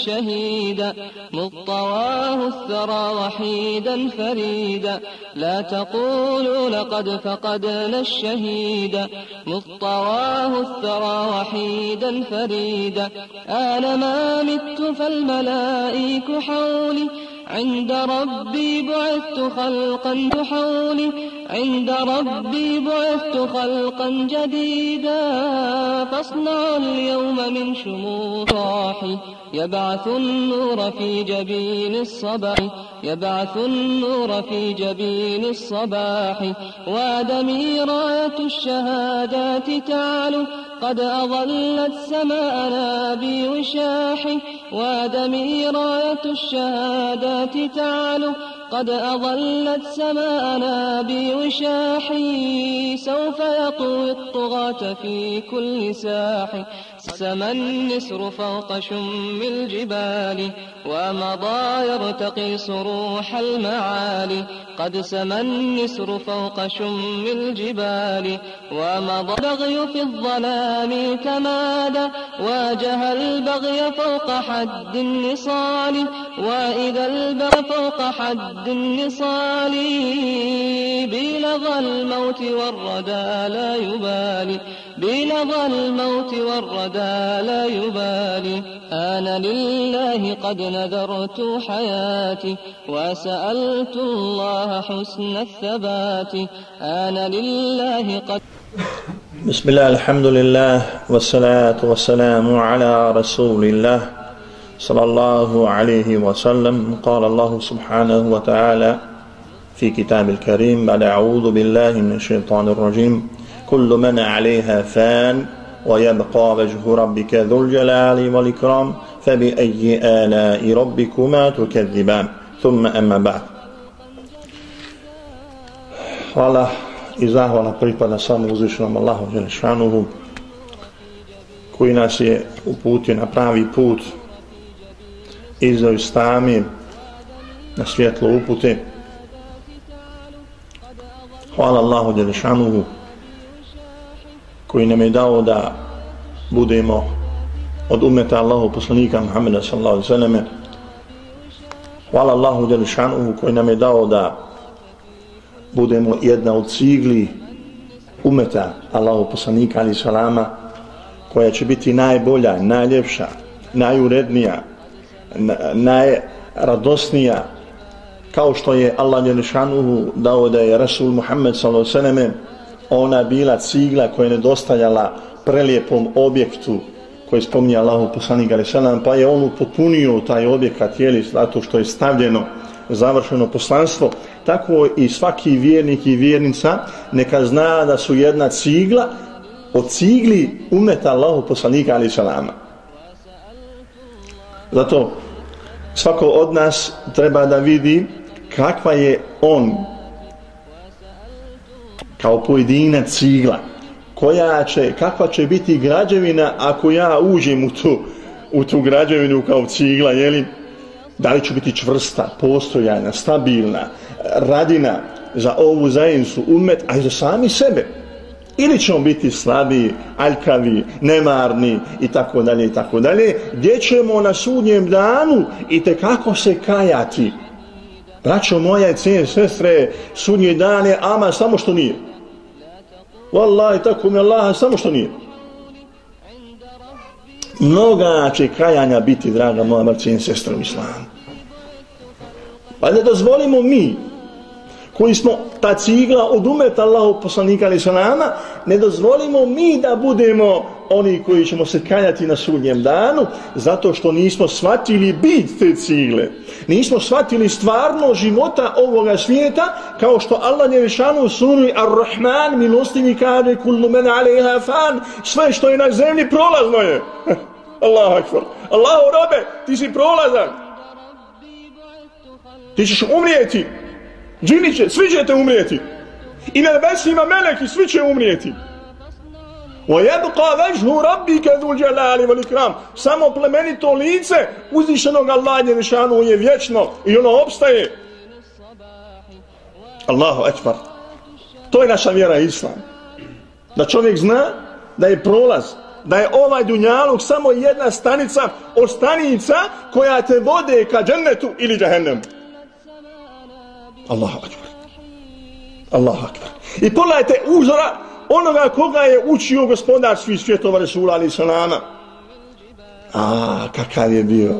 الشهيدا مطواه الثرى وحيدا فريدا لا تقولوا لقد فقدنا الشهيدا مطواه الثرى وحيدا فريدا آن ما مت فالملائك حولي عند ربي بعثت خلقا تحولي عند ربي بعثت خلقا جديدا. فاصنع اليوم من شموخ راحي يبعث النور في جبين الصباح يبعث النور في جبين الصباح. وادمي راية الشهادات تعلو قد أظلت سماءنا بوشاح. وادمي راية الشهادات تعلو قد أظلت سماءنا بوشاح. سوف يطوي الطغاة في كل ساح. سما النسر فوق شم الجبال ومضى يرتقي صروح المعالي. قد سما النسر فوق شم الجبال ومضى البغي في الظلام تمادى واجه البغي فوق حد النصال وإذا البغي فوق حد النصال بلظى الموت والردى لا يبالي. بلظى الموت والردى لا يبالي. أنا لله قد نذرت حياتي وسألت الله حسن الثبات. أنا لله قد بسم الله الحمد لله والصلاة والسلام على رسول الله صلى الله عليه وسلم. قال الله سبحانه وتعالى في كتاب الكريم بعد أعوذ بالله من الشيطان الرجيم. كل من عليها فان ويبقى وجه ربك ذو الجلال والإكرام فبأي آلاء ربكما تكذبان. ثم أما بعد. هلا إذا ولا بريبنا سامو وزيشنا الله جل جلشانه koji nas je uputio na pravi put izdao iz tami na svjetlo upute. الله جل Đelešanuhu koji nam je dao da budemo od umeta Allahu poslanika Muhammeda sallallahu alaihi sallam hvala Allahu Đelešanuhu koji nam je dao da budemo jedna od cigli umeta Allahu poslanika alaihi salama koja će biti najbolja, najljepša, najurednija, najradosnija kao što je Allah Đelešanuhu dao da je Rasul Muhammed sallallahu alaihi sallam ona bila cigla koja je nedostajala prelijepom objektu koji spominje Allahu poslanik ali selam pa je on upotpunio taj objekat jeli zato što je stavljeno završeno poslanstvo. Tako i svaki vjernik i vjernica neka zna da su jedna cigla od cigli umeta Allahu poslanika ali selama zato svako od nas treba da vidi kakva je on kao pojedina cigla koja će, kakva će biti građevina ako ja uđem u tu, u tu građevinu kao cigla, jeli? Da li će biti čvrsta, postojana, stabilna, radina za ovu zajednicu, umet, a i za sami sebe. Ili ćemo biti slabi, aljkavi, nemarni i tako dalje i tako dalje, gdje ćemo na sudnjem danu i te kako se kajati. Braćo moja i cijene sestre, sudnje dane, ama samo što nije. Wallahi, tako mi Allah, samo što nije. Mnoga će kajanja biti, draga moja marcin, sestra u islamu. Pa ne dozvolimo mi, koji smo ta cigla od umeta Allahu poslanika ali sa nama, ne dozvolimo mi da budemo oni koji ćemo se kanjati na sudnjem danu, zato što nismo shvatili bit te cigle. Nismo shvatili stvarno života ovoga svijeta, kao što Allah je rešano u suri Ar-Rahman, milostivi kade, kullu men alaiha fan, sve što je na zemlji prolazno je. Allahu akbar. Allahu robe, ti si prolazan. Ti ćeš umrijeti. Džini će, svi ćete umrijeti. I na nebesima meleki, svi će umrijeti. وَيَبْقَى وَجْهُ رَبِّكَ ذُو الْجَلَالِ وَالْإِكْرَامِ Samo plemenito lice uzvišenog Allah Jerešanu je vječno i ono opstaje. Allahu Ekber. To je naša vjera Islam. Da čovjek zna da je prolaz, da je ovaj dunjaluk samo jedna stanica od stanica koja te vode ka džennetu ili džahennemu. Allahu akbar. Allahu akbar. I pogledajte uzora onoga koga je učio gospodar svih svjetova Resula ali salama. A, kakav je bio.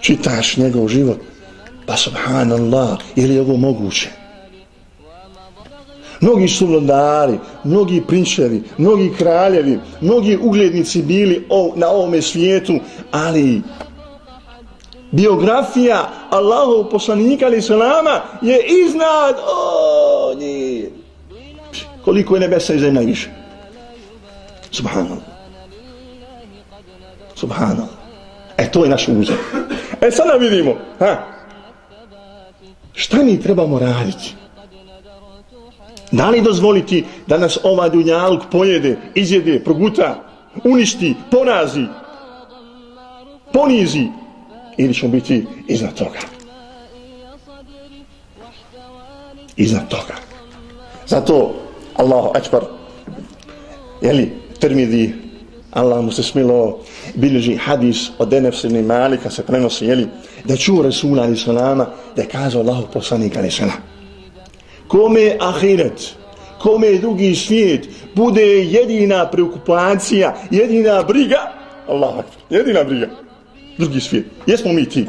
Čitaš njegov život. Pa subhanallah, je li ovo moguće? Mnogi su vladari, mnogi prinčevi, mnogi kraljevi, mnogi uglednici bili na ovome svijetu, ali biografija Allahov poslanika ali salama je iznad o nije koliko je nebesa i zemlja više subhanallah. Subhanallah. E to je naš uzor. E sada vidimo ha? Šta mi trebamo raditi? Da li dozvoliti da nas ova dunjaluk pojede izjede, proguta uništi, porazi ponizi? Ili ćemo biti iznad toga. Iznad toga. Zato Allahu Akbar jeli, termidi Allah mu se smilo bilježi hadis od Denefsini Malika se prenosi jeli, da čuo Resula ali salama da je kazao Allahu poslanik ali salama kome ahiret kome drugi svijet bude jedina preokupacija jedina briga Allah jedina briga drugi svijet. Jesmo mi ti?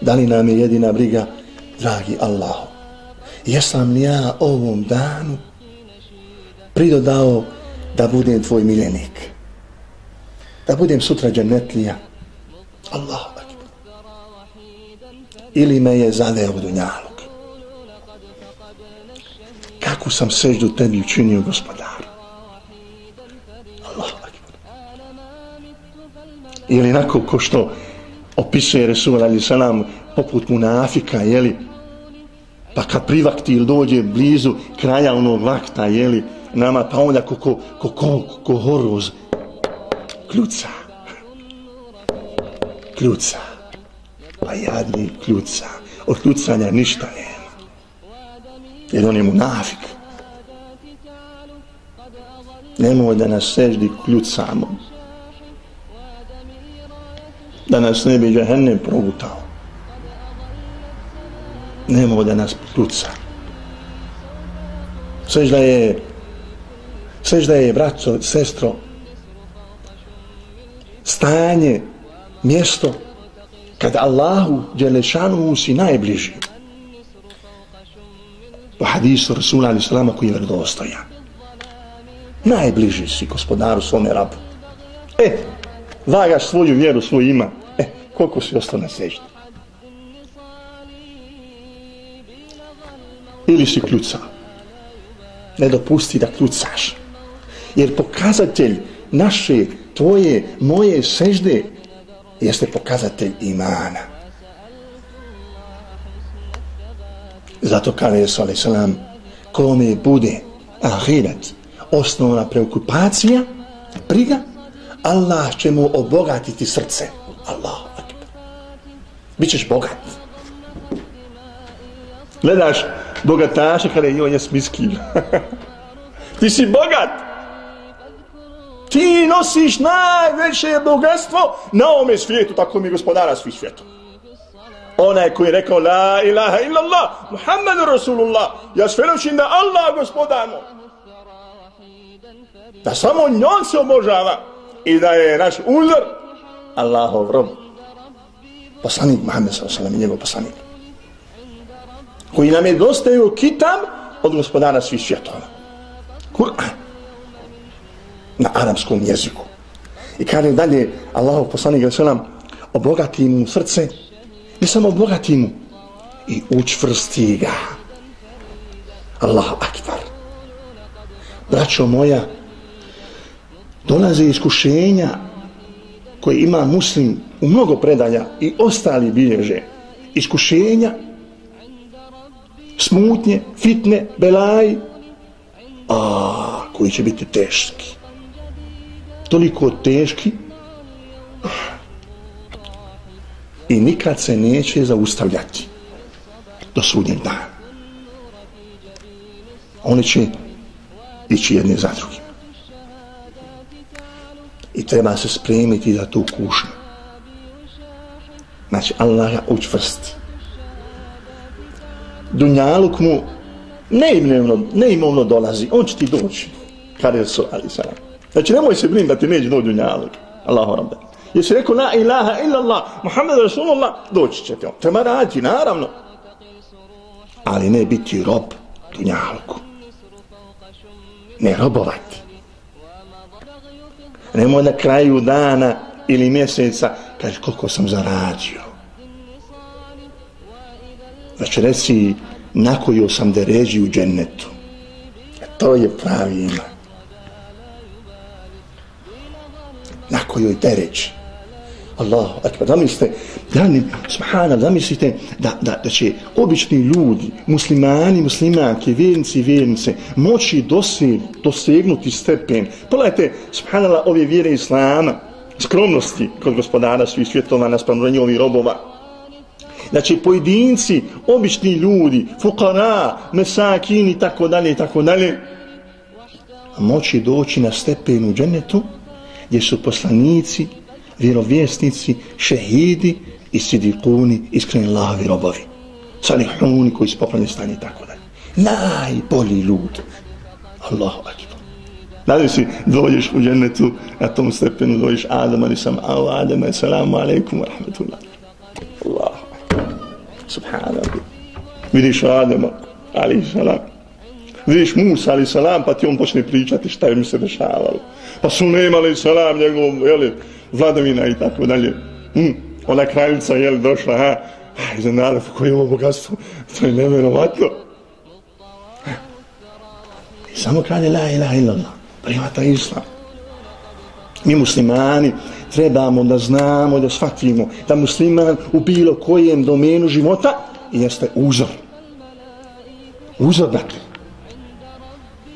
Da li nam je jedina briga, dragi Allah? Jesam li ja ovom danu pridodao da budem tvoj miljenik? Da budem sutra dženetlija? Allah Ili me je zadeo u dunjalog? Kako sam seždu tebi učinio gospodaru? Ili onako ko što opisuje Resul Ali Salam poput munafika, jeli, pa kad privakti ili dođe blizu kraja onog vakta, jeli, nama pa onda ko, ko, ko, ko, ko horoz kljuca. Kljuca. Pa jadni kljuca. Od kljucanja ništa nema. Jer on je munafik. Nemoj da nas seždi kljucamo da nas ne bi džahennem progutao. Nemo da nas tuca. Sežda je sežda je braco, sestro stanje, mjesto kad Allahu Đelešanu si najbliži. Po hadisu Rasula ali salama koji je vrdostojan. Najbliži si gospodaru svome rabu. E, vagaš svoju vjeru, svoj iman koliko si ostao na seždi. Ili si kljucao. Ne dopusti da kljucaš. Jer pokazatelj naše, tvoje, moje sežde jeste pokazatelj imana. Zato kada je Sali Salam kome bude ahiret osnovna preokupacija, briga, Allah će mu obogatiti srce. Allah. Bićeš bogat. Gledaš bogataša kada je on je smiskin. Ti si bogat. Ti nosiš najveće bogatstvo na ovome svijetu, tako mi gospodara svih svijetu. Onaj koji je rekao La ilaha illallah, Muhammedu Rasulullah, ja svjedočim da Allah gospodarno. Da samo njom se obožava i da je naš uzor Allahov rob poslanik Muhammed s.a.v. njegov poslanik koji nam je dostavio kitab od gospodara svih svjetova Kur'an na arapskom jeziku i kaže dalje Allahov poslanik s.a.v. obogati mu srce ne samo obogati mu i učvrsti ga Allahu akbar braćo moja dolaze iskušenja koji ima muslim u mnogo predanja i ostali bilježe iskušenja, smutnje, fitne, belaj, a koji će biti teški. Toliko teški i nikad se neće zaustavljati do sudnjeg dana. Oni će ići jedni za drugim. I treba se spremiti za tu kušnju. Znači, Allah ga učvrsti. Dunjaluk mu neimovno, neimovno dolazi, on će ti doći. Kada je su, ali sada. Znači, nemoj se brin da ti neće doći Dunjaluk. Allahu rabbe. Jesi rekao la ilaha illa Allah, Muhammed Rasulullah, doći će ti on. Treba raditi, naravno. Ali ne biti rob Dunjaluku. Ne robovati. Nemoj na kraju dana ili mjeseca kaže koliko sam zaradio. Znači reci na koju sam deređi u džennetu. E to je pravi ima. Na kojoj deređi. Allahu akbar. Zamislite, dani, subhana, zamislite da, da, da će obični ljudi, muslimani, muslimanke, vjernici, vjernice, moći doseg, dosegnuti stepen. Pogledajte, subhanala, ove vjere islama, skromnosti kod gospodara svih svjetova naspram njihovih robova. Znači, pojedinci, obični ljudi, fukara, mesakini, tako dalje, tako dalje, moći doći na stepen u džennetu, gdje su poslanici, vjerovjesnici, šehidi i sidikuni, iskreni lavi robovi. Salihuni koji su popravljeni stanje i tako dalje. Najbolji ljudi. Allahu akbar. Nadam si, dođeš u džennetu, na tom stepenu dođeš Adam, ali sam, au Adam, assalamu alaikum wa. Allahu akbar. Subhanallah. Vidiš Adama, ali salam. Vidiš Musa, ali salam, pa ti on počne pričati šta je mi se dešavalo. Pa su nemali salam njegov, jeli, vladavina i tako dalje. Mm, ona kraljica je došla, ha, aj, za narav, koje je ovo bogatstvo, to je nevjerovatno. I samo kralje la ilaha illallah, primata islam. Mi muslimani trebamo da znamo, da shvatimo da musliman u bilo kojem domenu života jeste uzor. Uzor, dakle.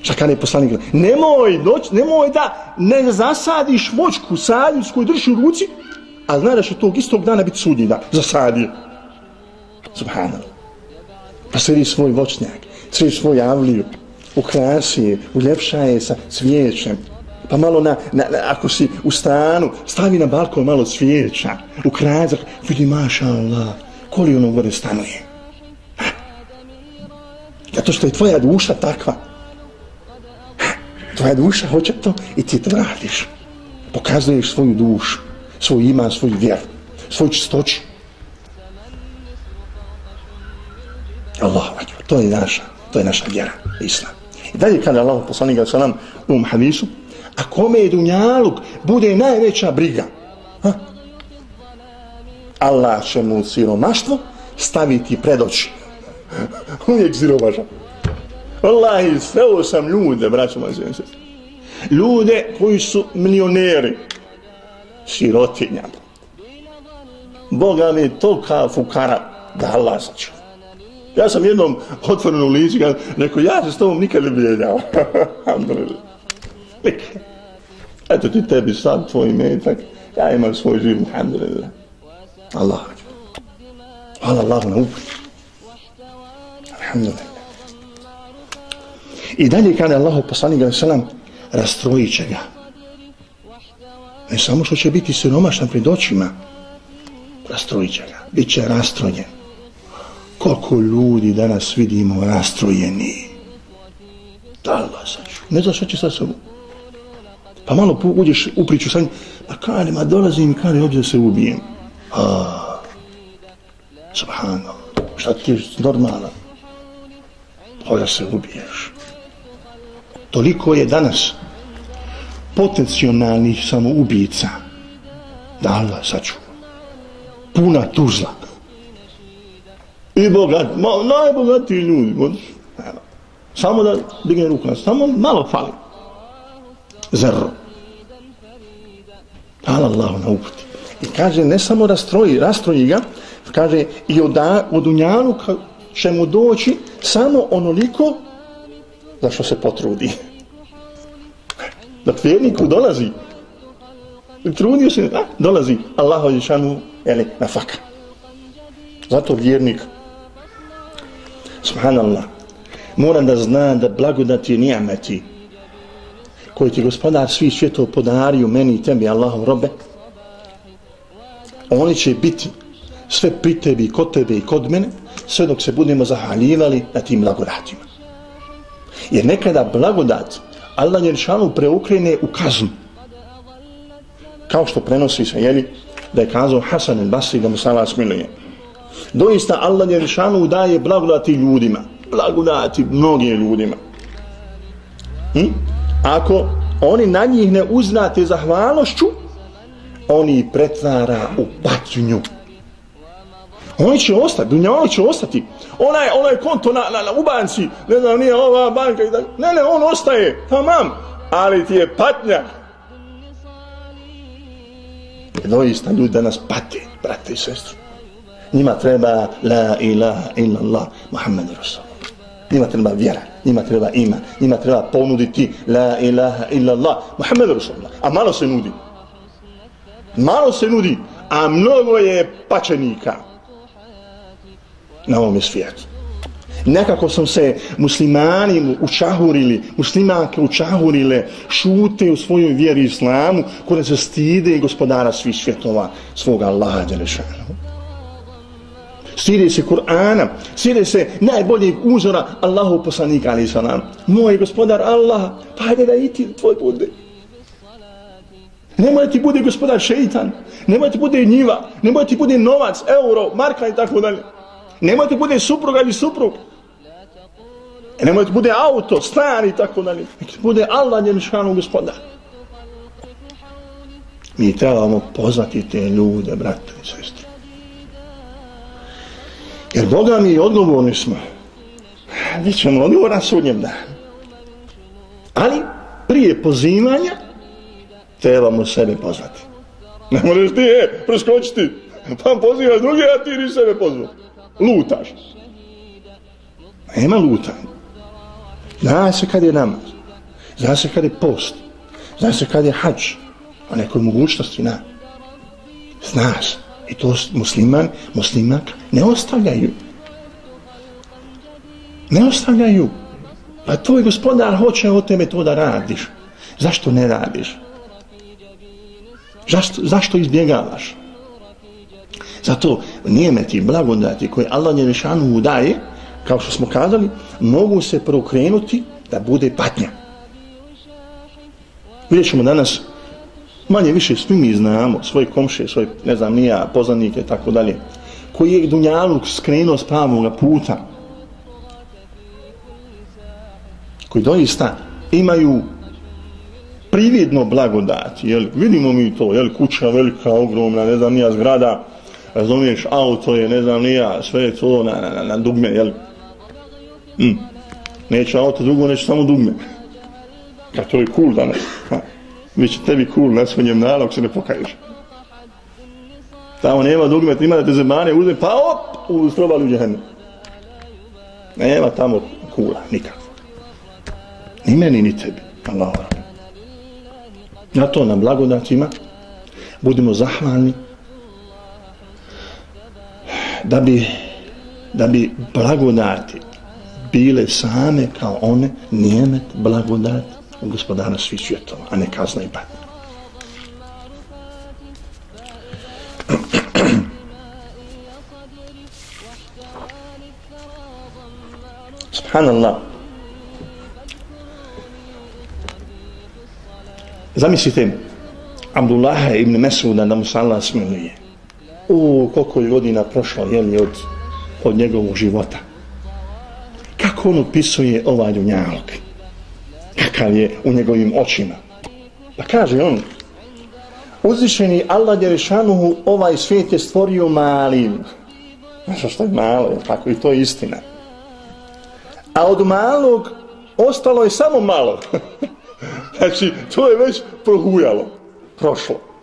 Šta kada je poslanik? Nemoj, doć, nemoj da ne zasadiš vočku sadnicu koju držiš u ruci, a znaš da će tog istog dana biti sudnji dan. Zasadi. Subhanallah. Pa sredi svoj vočnjak, sredi svoj avliju, ukrasi je, uljepša je sa cvijećem. Pa malo na, na, na, ako si u stanu, stavi na balkon malo cvijeća, ukrasi, vidi maša Allah, koli ono gore stanuje. Zato što je tvoja duša takva, tvoja duša hoće to i ti to radiš. Pokazuješ svoju dušu, svoj iman, svoju vjeru, svoju čistoću. Allah, to je naša, to je naša vjera, islam. I dalje kada Allah poslanik ga salam u ovom hadisu, a kome je dunjaluk bude najveća briga, ha? Allah će mu siromaštvo staviti pred oči. Uvijek siromašan. Wallahi, sreo sam ljude, braćo moje zemlje. Ljude koji su milioneri. Sirotinja. Boga mi tolika fukara da Allah saču. Ja sam jednom otvoren u liči, rekao, ja se s tobom nikad ne bijeljao. Alhamdulillah. Eto ti tebi sad tvoj metak, ja imam svoj živ, alhamdulillah. Allah. Hvala Allah na uput. Alhamdulillah. I dalje kada Allah poslanik ga selam rastrojit će ga. Ne samo što će biti siromašan pred očima, rastrojit će ga. Biće rastrojen. Koliko ljudi danas vidimo rastrojeni. Da Allah saču. Ne znaš što će sa sobom. Pa malo uđeš u priču sa njim. Pa kada ma dolazim, kada ovdje se ubijem. A, subhanallah. Šta ti je normalan? Ovdje se ubiješ toliko je danas potencionalnih samoubica da Allah sačuva. Puna tuzla. I bogat, ma, najbogatiji ljudi. Evo. Samo da digne ruku, samo malo fali. Zerro. Hvala Allahu na uputi. I kaže, ne samo rastroji, rastroji ga, kaže, i od, od unjanu će mu doći samo onoliko za što se potrudi. Da vjerniku dolazi. Trudio se, a, dolazi Allaho Ješanu, jeli, na faka. Zato vjernik, subhanallah, mora da zna da blagodati nijameti koji ti gospodar svi svjetov podario meni i tebi, Allahom robe, oni će biti sve pri tebi, kod tebe i kod mene, sve dok se budemo zahaljivali na tim blagodatima. Jer nekada blagodat Allah Jeršanu preukrene u kaznu. Kao što prenosi se, jeli, da je kazao Hasan el Basri da mu sala smiluje. Doista Allah Jeršanu daje blagodati ljudima. Blagodati mnogim ljudima. Hm? Ako oni na njih ne uznate zahvalnošću, oni pretvara u patnju. Oni će ostati, dunjavno će ostati. Onaj, onaj konto na, na, na ubanci, ne znam, nije ova banka i tako. Ne, ne, on ostaje, tamam, ali ti je patnja. E, doista ljudi danas pate, brate i sestru. Njima treba la ilaha illallah, Muhammed Rasul. Njima treba vjera, njima treba ima, njima treba ponuditi la ilaha illallah, Muhammed Rasul. A malo se nudi. Malo se nudi, a mnogo je pačenika na ovom svijetu. Nekako su se muslimani učahurili, muslimanke učahurile, šute u svojoj vjeri islamu, koje se stide gospodara svih svjetova, svoga Allaha Đelešanu. Stide se Kur'ana, stide se najboljeg uzora Allahu poslanika ali salam. Moj gospodar Allah, pa hajde da i ti tvoj bude. Nemoj ti bude gospodar šeitan, nemoj ti bude njiva, nemoj ti bude novac, euro, marka i tako dalje. Nemoj ti bude supruga ili suprug. E, nemoj ti bude auto, stan i tako dalje. Nek ti bude Allah njen šanu gospodar. Mi trebamo poznati te ljude, brate i sestri. Jer Boga mi odgovorni smo. Mi ćemo odgovor sudnjem danu. Ali prije pozivanja trebamo sebe poznati. Ne možeš ti, e, preskočiti. Pa pozivaš druge, a ti ni sebe pozvao lutaš. Nema lutanja. Zna se kad je namaz. Zna se kad je post. Zna se kad je hađ. A nekoj mogućnosti na. Znaš. I to musliman, muslimak ne ostavljaju. Ne ostavljaju. Pa tvoj gospodar hoće od tebe to da radiš. Zašto ne radiš? Zašto, zašto izbjegavaš? Zato nijemeti, blagodati koje Allah Njerišanu daje, kao što smo kazali, mogu se prokrenuti da bude patnja. Vidjet ćemo danas, manje više svi mi znamo, svoje komše, svoje, ne znam, nija, poznanike, tako dalje, koji je Dunjaluk skrenuo s pravog puta, koji doista imaju prividno blagodati, jel, vidimo mi to, jel, kuća velika, ogromna, ne znam, nija zgrada, razumiješ, auto je, ne znam, nija, sve je to na, na, na dugme, jel? Mm. Neće auto dugo, neće samo dugme. Kad to je cool danas. Ha. Biće tebi cool, na svojnjem nalog se ne pokaješ. Tamo nema dugme, ima da te zemane uzme, pa op, ustrobali u džahenu. Nema tamo kula, nikako. Ni meni, ni tebi. Allah. Na to nam blagodatima budimo zahvalni da bi da bi blagodati bile same kao one nijemet blagodat gospodara svih svjetova, a ne kazna i patnja. Subhanallah. Zamislite, Abdullah ibn Mesuda da mu se Allah smiluje u koliko je godina prošlo jeli, od, od njegovog života. Kako on opisuje ovaj dunjalog? Kakav je u njegovim očima? Pa kaže on, uzvišeni Allah Jerešanuhu ovaj svijet je stvorio malim. Znaš što je malo, je tako i to je istina. A od malog ostalo je samo malo. znači, to je već prohujalo, prošlo.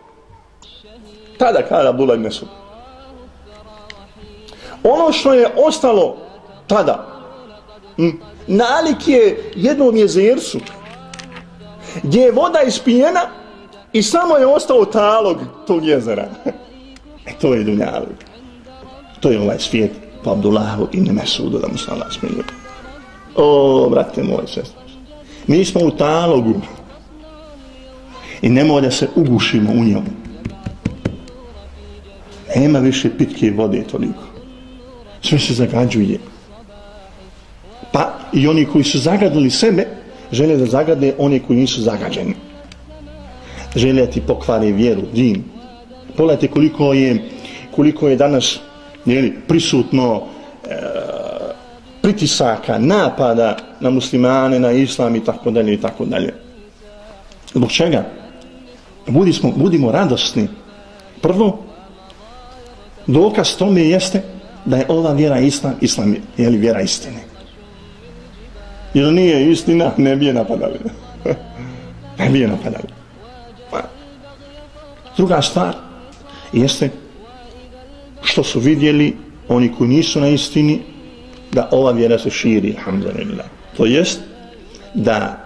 Tada kada Abdullah ibn Mesud. Ono što je ostalo tada, nalik je jednom jezercu, gdje je voda ispijena i samo je ostao talog tog jezera. E to je dunjalog. To je ovaj svijet po Abdullahu ibn Mesudu, da mu se Allah smiluje. O, brate moj, sestre. Mi smo u talogu. I nemoj da se ugušimo u njemu. Nema više pitke vode toliko. Sve se zagađuje. Pa i oni koji su zagadili sebe, žele da zagade oni koji nisu zagađeni. Žele ti pokvari vjeru, din. Pogledajte koliko je, koliko je danas jeli, prisutno e, pritisaka, napada na muslimane, na islam i tako dalje i tako dalje. Zbog čega? Budimo, budimo radosni. Prvo, dokaz tome jeste da je ova vjera islam, islam je li vjera istine. Jer nije istina, ne bi je napadali. ne bi je napadali. Pa. Druga stvar jeste što su vidjeli oni koji nisu na istini da ova vjera se širi, alhamdulillah. To jest da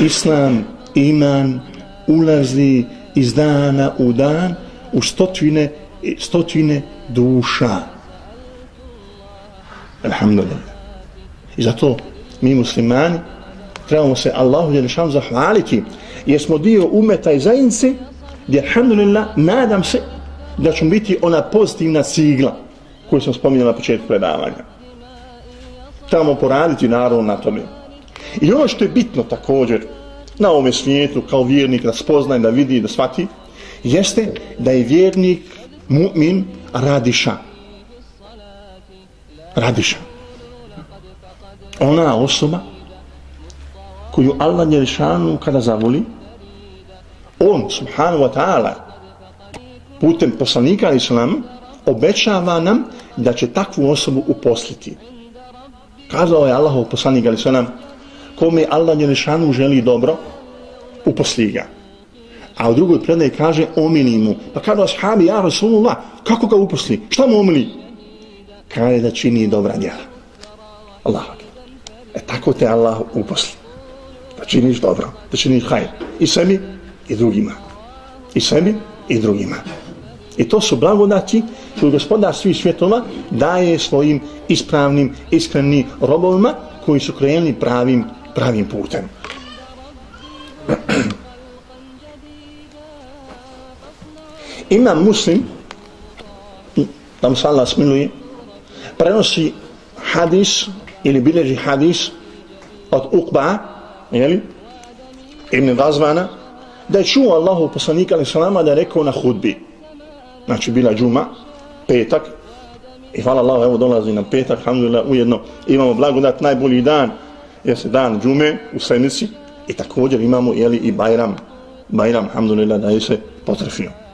islam, iman ulazi iz dana u dan u stotine, stotine duša. Alhamdulillah. I zato mi muslimani trebamo se Allahu Đelešanu zahvaliti jer smo dio umeta i zajednice gdje, alhamdulillah, nadam se da ćemo biti ona pozitivna sigla koju sam spominjala na početku predavanja. Tamo poraditi naravno na tome. I ono što je bitno također na ovome svijetu kao vjernik da spoznaje, da vidi, da shvati, jeste da je vjernik mu'min radiša. Radiša. Ona osoba koju Allah Njerišanu kada zavoli, on, subhanahu wa ta'ala, putem poslanika islam, obećava nam da će takvu osobu uposliti. Kazao je Allahov poslanik ali nam kome Allah Njerišanu želi dobro, uposli ga. A u drugoj predaji kaže omili mu. Pa kada ashabi, ja Rasulullah, kako ga uposli? Šta mu omili? Kaže da čini dobra djela. Allah. E tako te Allah uposli. Da činiš dobro, da činiš hajr. I sebi i drugima. I sebi i drugima. I to su blagodati koju gospodar svih svjetova daje svojim ispravnim, iskrenim robovima koji su krenuli pravim, pravim putem. Ima muslim, da mu se Allah smiluje, prenosi hadis ili bileži hadis od Uqba, jeli, ibn Gazvana, da je čuo Allahu poslanika ali salama da je rekao na hudbi. Znači bila džuma, petak, i hvala Allahu, evo dolazi na petak, alhamdulillah, ujedno imamo blagodat, najbolji dan, jeste dan džume u sedmici, i također imamo jeli, i Bajram, Bajram, alhamdulillah, da je se potrefio.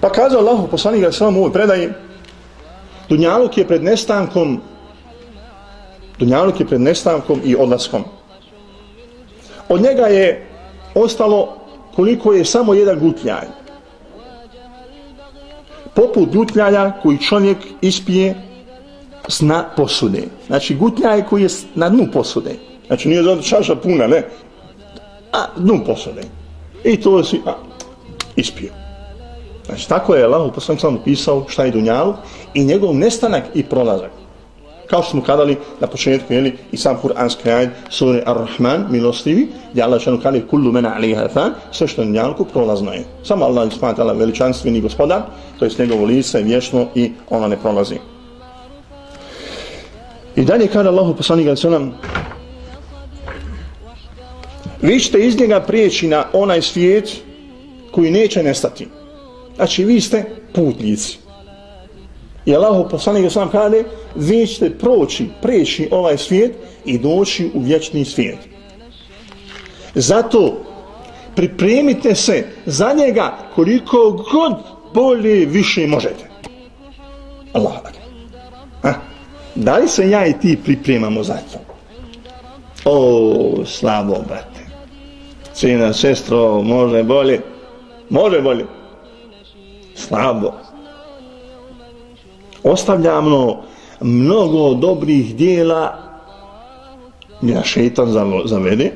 Pa kazao Allahu poslanik ga sam u ovoj predaji, Dunjaluk je pred nestankom Dunjaluk je pred nestankom i odlaskom. Od njega je ostalo koliko je samo jedan gutljaj. Poput gutljaja koji čovjek ispije sna posude. Znači gutljaj koji je na dnu posude. Znači nije zato čaša puna, ne. A dnu posude. I to si a, ispio. Znači tako je Allah poslanik sam pisao šta je dunjalu i njegov nestanak i prolazak kao što smo kadali na početku, jeli, i sam kuranski ajd, suri Ar-Rahman, milostivi, gdje Allah šanu kali, kullu mena aliha fan, sve što je njalku, prolazno je. Samo Allah, spavati Allah, veličanstveni gospodar, to je njegovo lice, vječno i ona ne prolazi. I dalje kada Allahu poslanik ali se vi ćete iz njega prijeći na onaj svijet koji neće nestati. Znači vi ste putnici. I Allaho poslanik je sam kade, vi ćete proći, preći ovaj svijet i doći u vječni svijet. Zato pripremite se za njega koliko god bolje više možete. Allah. Ha? Da li se ja i ti pripremamo za to? O, slabo, brate. Cina, sestro, može bolje? Može bolje? Slabo. Ostavljamo mnogo dobrih dijela na šetan zavede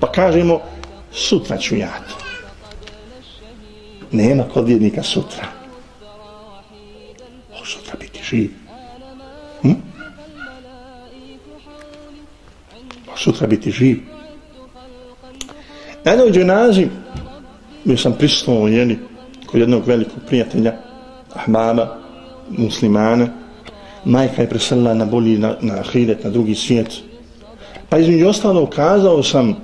pa kažemo sutra ću ja. To nema kod vjednika sutra. O sutra biti živ. Hm? o sutra biti živ. Na jednoj dženazi mi sam prisutovao jeli jednog velikog prijatelja Ahbaba, muslimana. Majka je preselila na bolji na, na ahiret, na drugi svijet. Pa između ostalo ukazao sam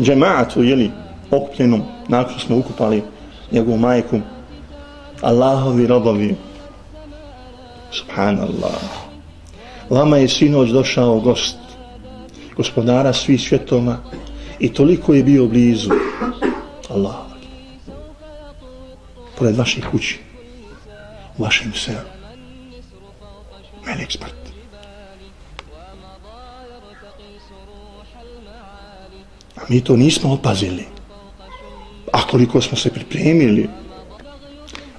džemaatu jeli okupljenom nakon smo ukupali njegovu majku Allahovi robovi. Subhanallah. Vama je sinoć došao gost gospodara svih svjetoma i toliko je bio blizu. Allah pored vaših kući. U vašem selu. Melek smrt a mi to nismo opazili. A koliko smo se pripremili.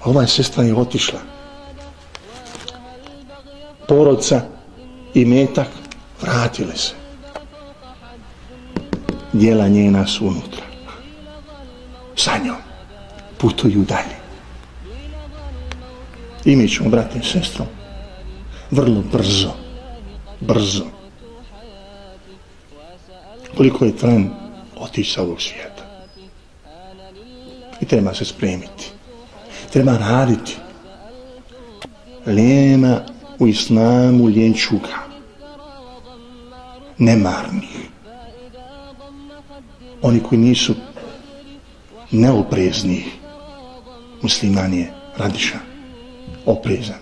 Ova sestra je otišla. Porodca i metak vratile se. Djela njena su unutra. Sa njom putuju dalje i mi ćemo brati i sestrom vrlo brzo brzo. Koliko je tren otići sa ovog svijeta? I treba se spremiti. Treba raditi. Lema u islamu ljenčuga nemarnih. Oni koji nisu neoprezni musliman je radiša oprezan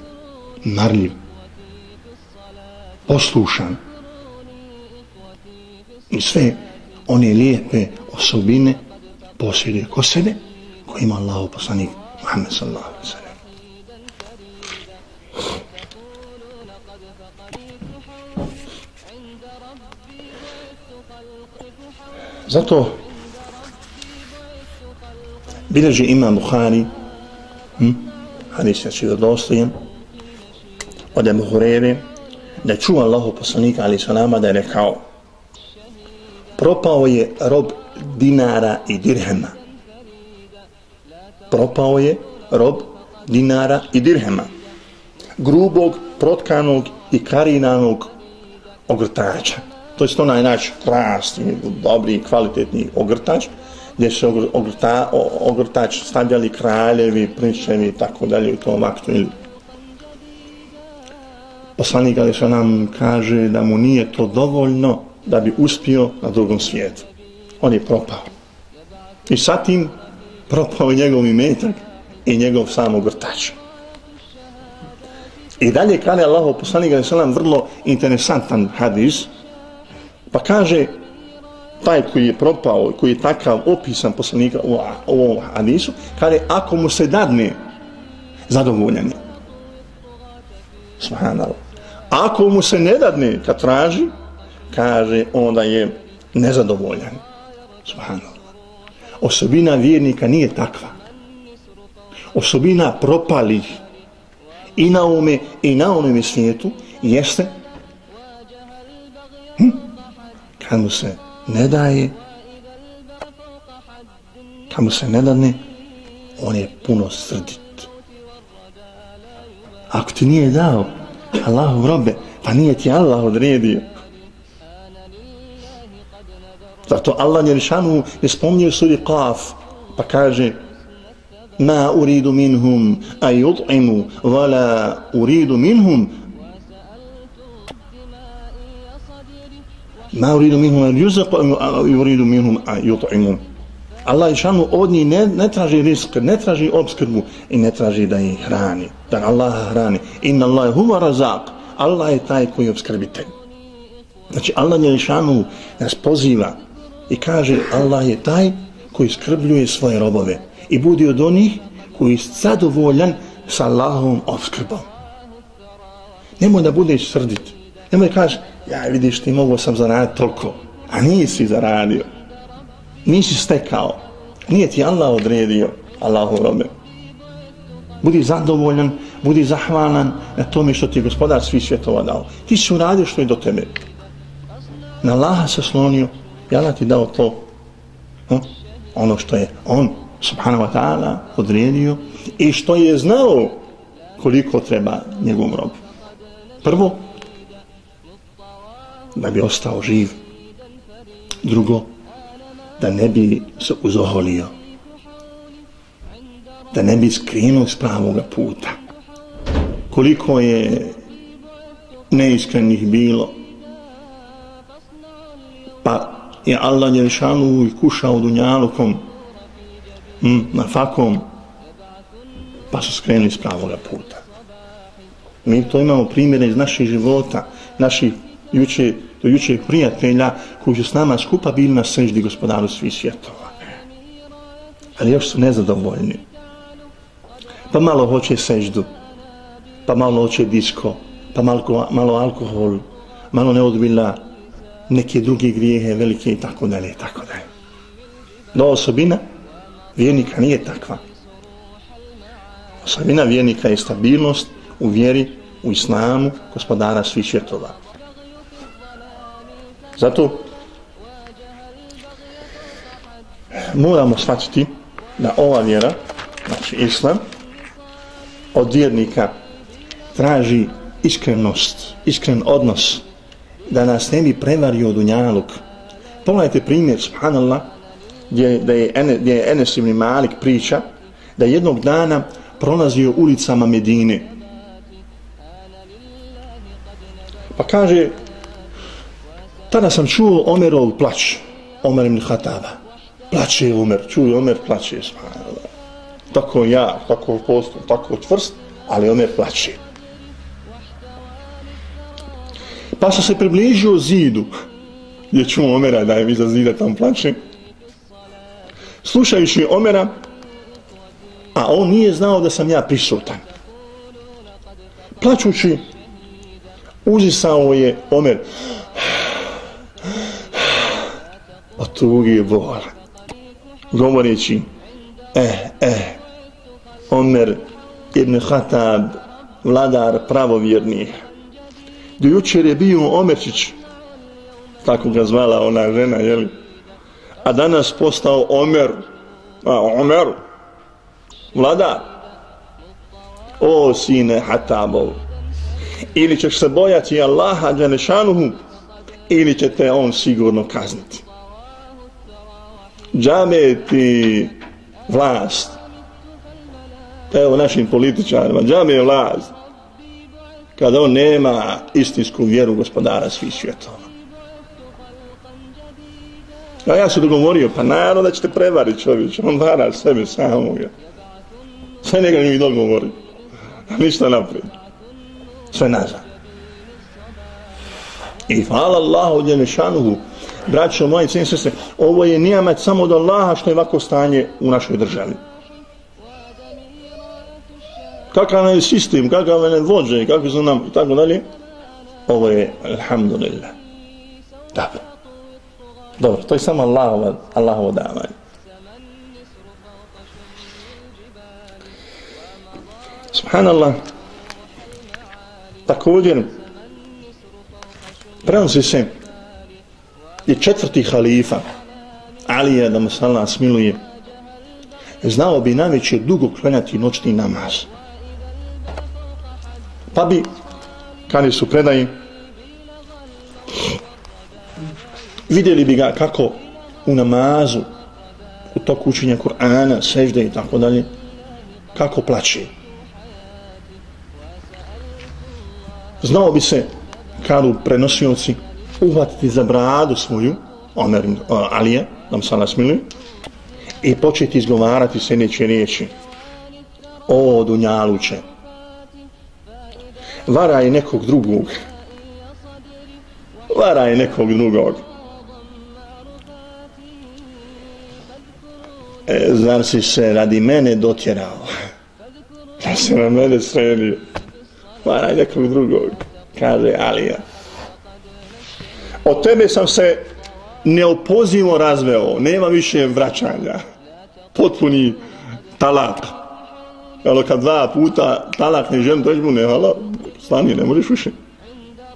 marljiv poslušan i sve one lijepe osobine posjeduje ko sebe koji ima Allah poslanik Muhammed sallallahu alaihi sallam Zato bileži ima Buhari hm? Hadis je čida od Ebu Hurere da čuva Allahu poslanika ali salama da je rekao propao je rob dinara i dirhema. Propao je rob dinara i dirhema. Grubog, protkanog i karinanog ogrtača. To je onaj naš krasni, dobri, kvalitetni ogrtač, gdje se ogrta, ogrtač stavljali kraljevi, prinčevi i tako dalje u tom aktu. Ili... Poslanik ali se nam kaže da mu nije to dovoljno da bi uspio na drugom svijetu. On je propao. I sa tim propao njegov imetak i njegov sam ogrtač. I dalje kada je Allah poslanik ali se nam vrlo interesantan hadis, Pa kaže, taj koji je propao, koji je takav opisan poslanika u, u ovom hadisu, kaže, ako mu se dadne, zadovoljan je. Subhanallah. Ako mu se ne dadne kad traži, kaže, onda je nezadovoljan. Subhanallah. Osobina vjernika nije takva. Osobina propalih i na ome i na onome svijetu jeste hm? kad mu se ne daje, kamo se ne dane, on je puno srdit. Ako ti nije dao Allahu robe, pa nije ti Allah odredio. Zato Allah Njerišanu je spomnio suri Qaf, pa kaže Ma uridu minhum a yud'imu, vala uridu minhum ma uridu minhum an yuzaq yuridu minhum an yut'imun Allah šanu od njih ne, ne traži risk, ne traži obskrbu i ne traži da ih hrani, da Allah hrani. Inna Allah huwa razak. Allah je taj koji je obskrbitelj. Znači Allah je nas poziva i kaže Allah je taj koji skrbljuje svoje robove i budi od onih koji je zadovoljan sa Allahovom obskrbom. Nemoj da budeš srdit. Nemoj da kažeš, ja vidiš ti mogu sam zaraditi toliko, a nisi zaradio. Nisi stekao. Nije ti Allah odredio, Allahu robe. Budi zadovoljan, budi zahvalan na tome što ti je gospodar svih svjetova dao. Ti si uradio što je do tebe. Na Allaha se slonio i Allah ti dao to. Hm? Ono što je on, subhanahu wa ta'ala, odredio i što je znao koliko treba njegovom robu. Prvo, da bi ostao živ. Drugo, da ne bi se uzoholio, da ne bi skrenuo s pravoga puta. Koliko je neiskrenih bilo, pa je Allah Jeršanu i kušao dunjalukom, mm, na fakom, pa su skrenuli s pravoga puta. Mi to imamo primjere iz naših života, naših juče, do juče prijatelja koji su s nama skupa bili na seždi gospodaru svih svjetova. Ali još su nezadovoljni. Pa malo hoće seždu, pa malo hoće disko, pa malo, malo alkohol, malo neodbila neke druge grijehe velike i tako dalje i tako dalje. No osobina vjernika nije takva. Osobina vjernika je stabilnost u vjeri, u islamu, gospodara svih svjetova. Zato moramo shvatiti da ova vjera, znači islam, od vjernika traži iskrenost, iskren odnos, da nas ne bi prevario dunjaluk. Pogledajte primjer, subhanallah, gdje, da je, Ene, gdje je Enes ibn Malik priča, da jednog dana prolazio ulicama Medine. Pa kaže, tada sam čuo Omerov plać, Omer ibn Hataba. Plače Omer, čuje Omer, plače, smanjala. Tako ja, tako postup, tako čvrst, ali Omer plače. Pa sam se približio zidu, gdje čuo Omera da je iza zida tam plače. Slušajući Omera, a on nije znao da sam ja prisutan. Plačući, uzisao je Omer od tugi je bol. Govoreći, eh, eh, Omer ibn Hatab, vladar pravovjernih, do jučer je bio Omerčić, tako ga zvala ona žena, jeli? a danas postao Omer, a Omer, vladar. o sine Hatabov, ili ćeš se bojati Allaha Đanešanuhu, ili će te on sigurno kazniti džamet i vlast, evo našim političarima, džabe je vlast, kada on nema istinsku vjeru gospodara svih svjetova. A ja se dogovorio, pa naravno da ćete prevariti čovječ, on vara sebe samoga. Sve njega mi dogovori. Ništa naprijed. Sve nazad. I hvala Allahu djelešanuhu, braćo moji, cijen sestre, ovo je nijamet samo od Allaha što je ovako stanje u našoj državi kakav je sistem, kakav je vođe, kakvi su nam i tako dalje. Ovo je, alhamdulillah. Dobro. Dobro, to je samo Allahovo, Allahovo davanje. Subhanallah. Također, prenosi se je četvrti halifa, Alija, da mu se Allah smiluje, znao bi najveće dugo klanjati noćni namaz. Pa bi, kada su predaji, vidjeli bi ga kako u namazu, u toku učenja Kur'ana, sežde i tako dalje, kako plaće. Znao bi se, kada prenosioci, uhvatiti za bradu svoju, Omer, uh, Alija, nam sa sada i početi izgovarati sljedeće riječi. O, Dunjaluče, varaj nekog drugog. Varaj nekog drugog. E, zar si se radi mene dotjerao? Da se na mene sredio. Varaj nekog drugog, kaže Alija. Od tebe sam se neopozivo razveo, nema više vraćanja. Potpuni talak. Jel, kad dva puta talak ne želim, dođi ne, hala, stani, ne možeš više.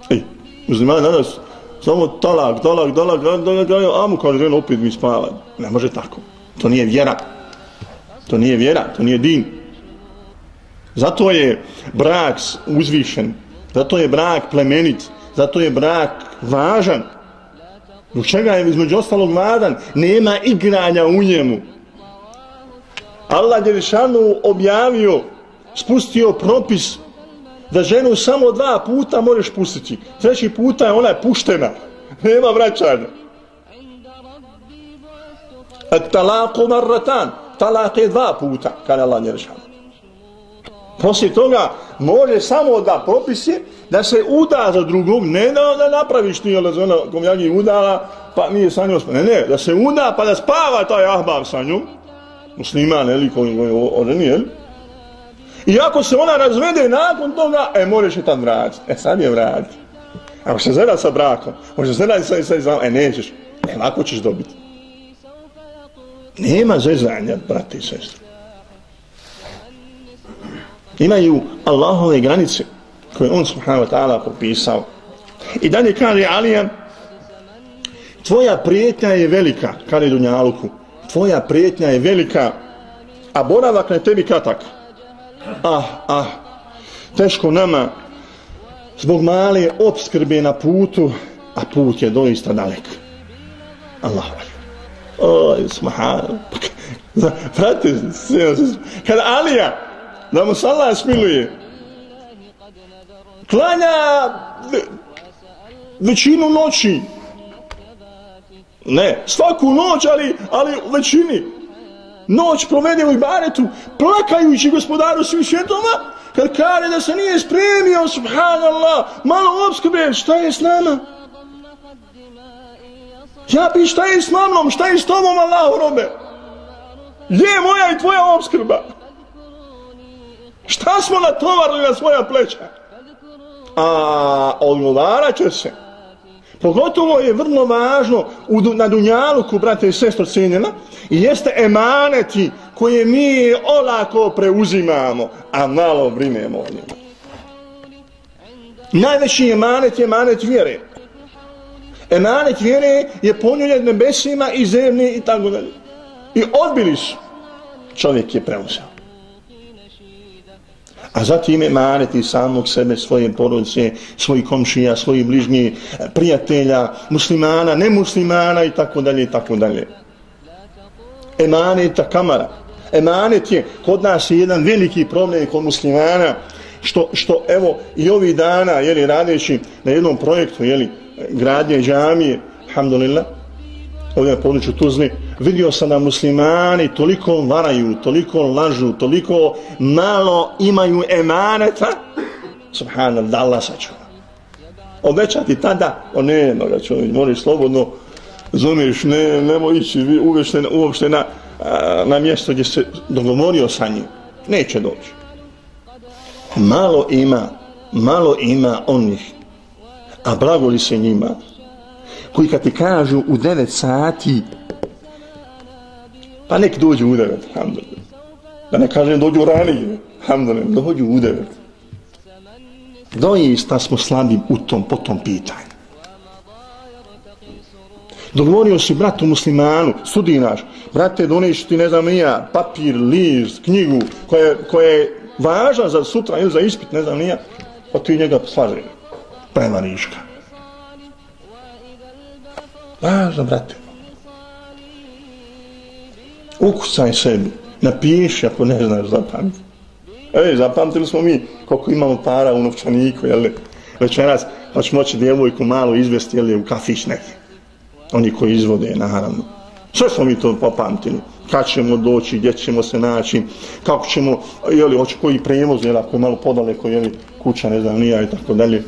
Ej, uzimaj danas, samo talak, talak, talak, talak, talak, talak, a mu kaže, žena, opet mi spava. Ne može tako. To nije vjera. To nije vjera, to nije din. Zato je brak uzvišen, zato je brak plemenit, zato je brak važan. Zbog čega je između ostalog vadan? Nema igranja u njemu. Allah je objavio, spustio propis da ženu samo dva puta možeš pustiti. Treći puta je ona je puštena. Nema vraćanja. At talaku marratan. Talak je dva puta, kada Allah je. Poslije toga može samo da propisi da se uda za drugog, ne da, da napraviš ti, jel, ona komjagi udala, pa nije sa njom Ne, ne, da se uda pa da spava taj ahbab sa njom, musliman, ili koji je odreni, jel? I ako se ona razvede nakon toga, e, možeš je tad vratiti. E, sad je vratiti. Ako se zada sa brakom, može se zada sa, sa, izlamom, e, nećeš. E, lako ćeš dobiti. Nema zezanja, brate i sestre imaju Allahove granice koje on subhanahu wa ta'ala propisao. I dalje kaže Alija, tvoja prijetnja je velika, kaže Dunjaluku, tvoja prijetnja je velika, a boravak na tebi katak. Ah, ah, teško nama, zbog male obskrbe na putu, a put je doista dalek. Allah. Oj, smahano. Frate, kada Alija, da mu se Allah smiluje. Klanja većinu noći. Ne, svaku noć, ali, ali većini. Noć provede u ibaretu, plakajući gospodaru svih svjetova, kad kare da se nije spremio, subhanallah, malo obskrbe, šta je s nama? Ja bi šta je s mamnom, šta je s tobom, Allah, robe? Gdje je moja i tvoja obskrba? Šta smo natovarili na svoja pleća? A odgovarat će se. Pogotovo je vrlo važno u, na Dunjaluku, brate i sestro cijenjena, jeste emaneti koje mi olako preuzimamo, a malo brinemo o njima. Najveći emanet je emanet vjere. Emanet vjere je ponuljen nebesima i zemlji i tako dalje. I odbili su. Čovjek je preuzeo a zatim emaneti samog sebe, svoje porodice, svojih komšija, svojih bližnji prijatelja, muslimana, nemuslimana i tako dalje i tako dalje. Emaneta kamara. Emanet je kod nas je jedan veliki problem kod muslimana, što, što evo i ovi dana, jeli, radeći na jednom projektu, jeli, gradnje džamije, alhamdulillah, ovdje na području Tuzli, vidio sam da muslimani toliko varaju, toliko lažu, toliko malo imaju emaneta, subhanallah, da Allah sačuva. Obećati tada, o ne, no ga čovjek, moraš slobodno, zumiješ, ne, nemo ići uopšte, uopšte na, na mjesto gdje se dogovorio sa njim. Neće doći. Malo ima, malo ima onih, a blago li se njima, koji kad ti kažu u 9 sati, pa nek dođu u 9, alhamdulillah. Da ne kažem dođu ranije, alhamdulillah, dođu u 9. Doista smo slabi u tom, po tom pitanju. Dogovorio si bratu muslimanu, studinaš, brate, doneš ti, ne znam, nija, papir, list, knjigu, koja, koja je važna za sutra ili za ispit, ne znam, nija, pa ti njega slaže. Prevariška. Važno, brate. Ukusaj sebi. Napiši ako ne znaš zapamti. Ej, zapamtili smo mi koliko imamo para u novčaniku, jel? Večeras hoć moći djevojku malo izvesti, jel, u kafić neki. Oni koji izvode, naravno. Sve smo mi to popamtili. Kad ćemo doći, gdje ćemo se naći, kako ćemo, jel, hoće koji prevoz, jel, ako je malo podaleko, jel, kuća, ne znam, nija i tako dalje.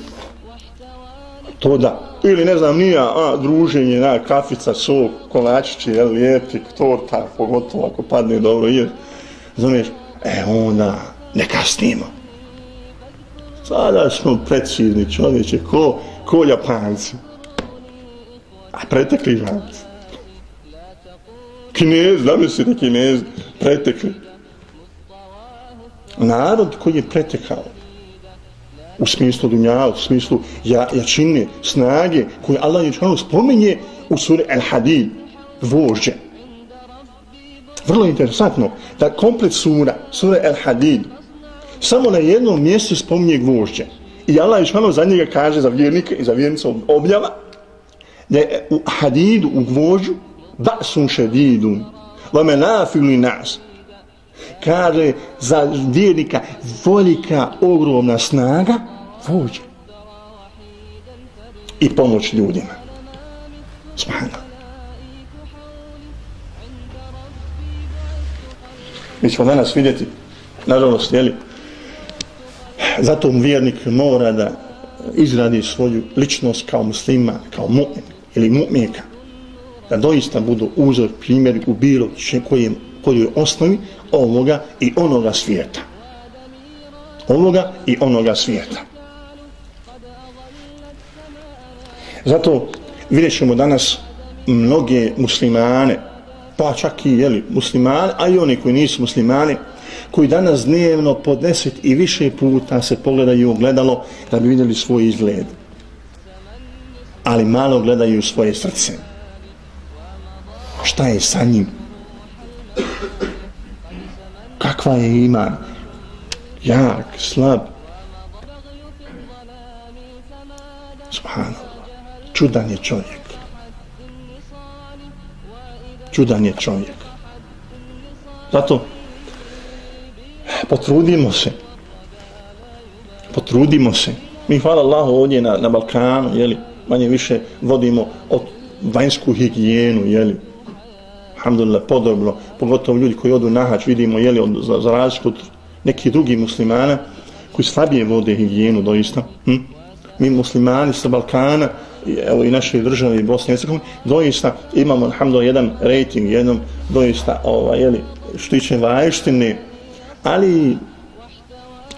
To da, ili ne znam nija, a, druženje, na, kafica, sok, kolačići, jel, lijepi, torta, pogotovo ako padne dobro, jer, znaš, e, onda, ne kasnimo. Sada smo precizni čovječe, ko, ko japanci. A pretekli Japanci. Kinez, da mi kinez, pretekli. Narod koji je pretekao, u smislu dunja, u smislu ja, jačine, snage koje Allah je čano spominje u suri El Hadid, vožđe. Vrlo interesantno da komplet sura, sura El Hadid, samo na jednom mjestu spominje vožđe. I Allah je čano za njega kaže za vjernike i za vjernice objava da je u hadidu, u gvožu, da sun šedidu, vame nafili nas. Kaže, za vjernika volika ogromna snaga, vođa. I pomoć ljudima. Subhanallah. Mi ćemo danas vidjeti, nažalost, jeli, zato vjernik mora da izradi svoju ličnost kao muslima, kao mu'min ili mu'minka, da doista budu uzor primjer u bilo kojem, kojoj osnovi ovoga i onoga svijeta. Ovoga i onoga svijeta. Zato vidjet ćemo danas mnoge muslimane, pa čak i jeli, muslimane, a i oni koji nisu muslimani, koji danas dnevno po deset i više puta se pogledaju u da bi vidjeli svoj izgled. Ali malo gledaju svoje srce. Šta je sa njim? Kakva je iman? Jak, slab. Subhanallah. Čudan je čovjek čudan je čovjek. Zato potrudimo se. Potrudimo se. Mi hvala Allahu ovdje na, na Balkanu, jeli, manje više vodimo od vanjsku higijenu, jeli, alhamdulillah, podobno, pogotovo ljudi koji odu na hač, vidimo, jeli, od, za, za razliku od nekih drugih muslimana, koji slabije vode higijenu, doista. Hm? Mi muslimani sa Balkana, evo i naše države i Bosne i Hercegovine, doista imamo, alhamdulillah, jedan rating, jednom doista, ovaj, jeli, štiće vajštine, ali,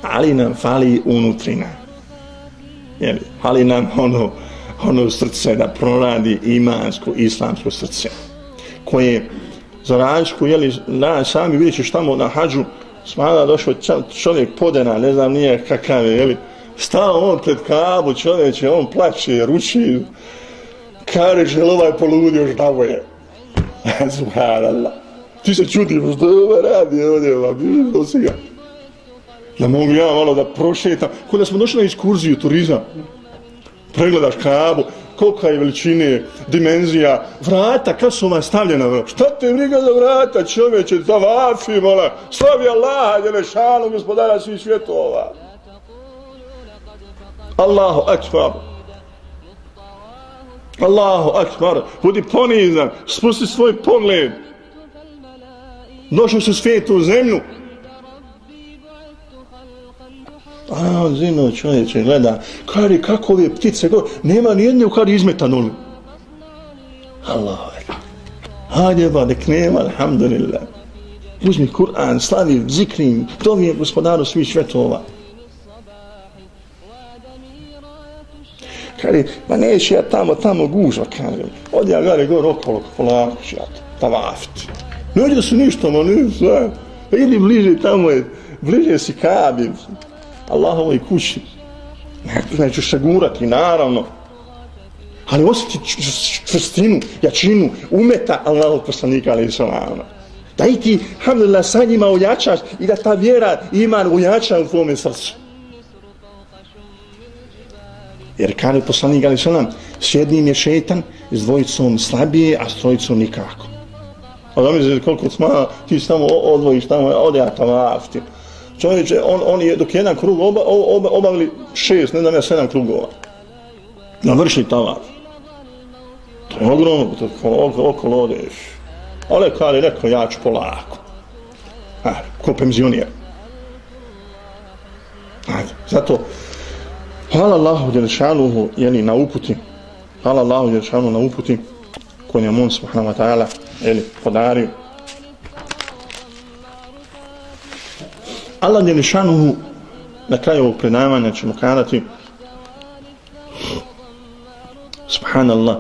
ali nam fali unutrina. Jeli, fali nam ono, ono srce da proradi imansko, islamsko srce, koje za razliku, jeli, na, sami vidjet ćeš tamo na hađu, smada došao čovjek podena, ne znam nije kakav je, jeli, stao on pred kabu, čovječe, on plaće, ruči, kaže, jel ovaj poludio, šta mu je? Subhanallah. Ti se čudim, što je ovaj radi ovdje, va, biži do siga. Da mogu ja malo da prošetam. Kada smo došli na iskurziju, turizam, pregledaš kabu, kolika je veličine, dimenzija, vrata, kad su vam stavljena, šta te briga za vrata, čoveče, za vafi, mola, slavi Allah, je lešanu, gospodara svih svjetova. Allahu akbar. Allahu akbar. Budi ponizan. Spusti svoj pogled. Došao se svijetu u zemlju. A zino čovječe gleda. Kari, kako ove ptice go? Nema ni jedne u kari izmeta nuli. Allahu akbar. Hajde ba, nek nema, alhamdulillah. Uzmi Kur'an, slavi, zikri, to mi je gospodaru svih svetova. Kaže, ma neće ja tamo, tamo gužva, kaže. Odi ja gare gore okolo, polako ću ja to, tavafiti. Ne da su ništa, ma ništa, sve. Pa idi bliže tamo, je, bliže si kabi, Allahovoj kući. Neću se znači gurati, naravno. Ali osjeti čvrstinu, jačinu, umeta Allahov poslanika, ali i salama. Da i ti, alhamdulillah, sa njima ujačaš i da ta vjera iman ujača u tvojom srcu. Jer kaže poslanik Ali Salam, s jednim je šetan, s dvojicom slabije, a s trojicom nikako. A da mi se koliko sma, ti samo odvojiš tamo, ode ja tamo afti. Čovječe, on, on je dok jedan krug oba, oba, obavili šest, ne znam ja, sedam krugova. Navrši tamo. To je ogromno, to okolo, odeš. Ali kada je rekao, ja ću polako. A, ko penzionir. Ajde, zato, Hvala Allahu Đelešanuhu jeli, na uputi. Hvala Allahu Đelešanuhu na uputi koji je on subhanahu wa ta'ala jeli, podario. Allah Đelešanuhu na kraju ovog predavanja ćemo kadati subhanallah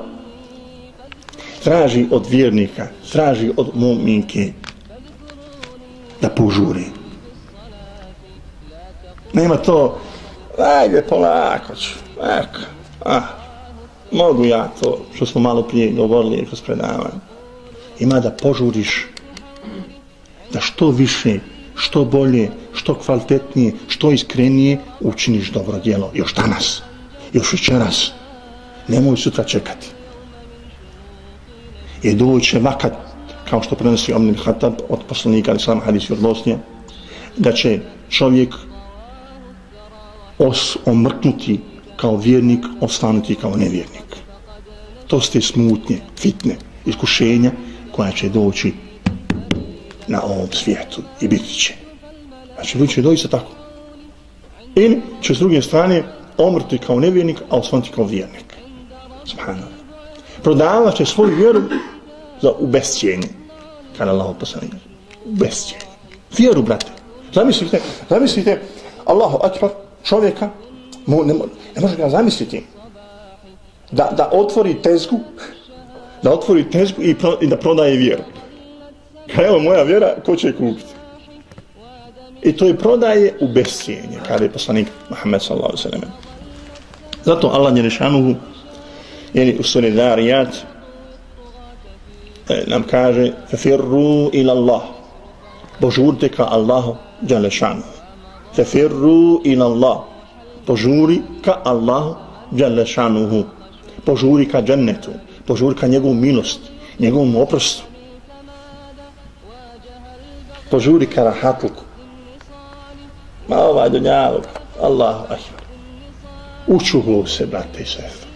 traži od vjernika traži od muminke da požuri nema to ajde polako ću, eko, ah, mogu ja to, što smo malo prije govorili kroz predavanje. Ima da požuriš, da što više, što bolje, što kvalitetnije, što iskrenije učiniš dobro djelo, još danas, još učeras. nemoj sutra čekati. I doće vakat, kao što prenosi Omnin Hatab od poslanika Islama sam hadis vjerodosnije, da će čovjek os omrknuti kao vjernik, ostanuti kao nevjernik. To ste smutnje, fitne, iskušenja koja će doći na ovom svijetu i biti će. Znači, ljudi će doista tako. Ili će s druge strane omrti kao nevjernik, a osvanuti kao vjernik. Subhanallah. Prodavat će svoju vjeru za ubesćenje. Kada Allah poslani. Ubesćenje. Vjeru, brate. Zamislite, zamislite, Allahu akbar, čovjeka, mo, ne, ne može ga zamisliti, da, da otvori tezgu, da otvori tezgu i, pro, i da prodaje vjeru. Kada evo moja vjera, ko će je kupiti? I to je prodaje u bescijenje, kada je poslanik Muhammed sallallahu sallam. Zato Allah je rešanuhu, jeli u suri Darijat, e, eh, nam kaže, fefirru ila Allah, požurite ka Allahu, jale. Fefirru ila Allah, požuri ka Allahu, Đalešanuhu. Požuri ka džennetu, požuri ka njegovu milost, njegovom oprostu. Požuri ka rahatluku. Ma ovaj dunjalog, Allahu akbar. Učuhlo se, brate i sestro.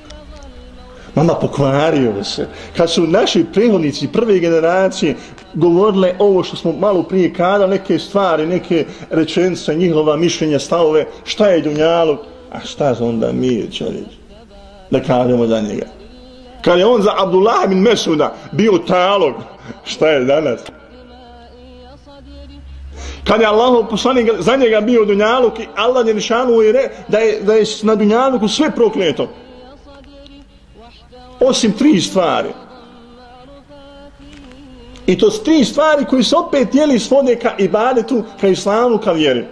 Mama pokvario se. Kad su naši prihodnici prve generacije govorile ovo što smo malo prije kada, neke stvari, neke rečence, njihova mišljenja, stavove, šta je dunjalog, a šta za onda mi, čovječ, da kažemo za njega. Kad je on za Abdullah bin Mesuda bio talog, šta je danas? Kad je Allah poslanik za njega bio dunjaluk i Allah je nišanu i re da je, da je na dunjaluku sve prokleto. Osim tri stvari. I to su tri stvari koji se opet jeli svode ka ibadetu, ka islamu, ka vjeri.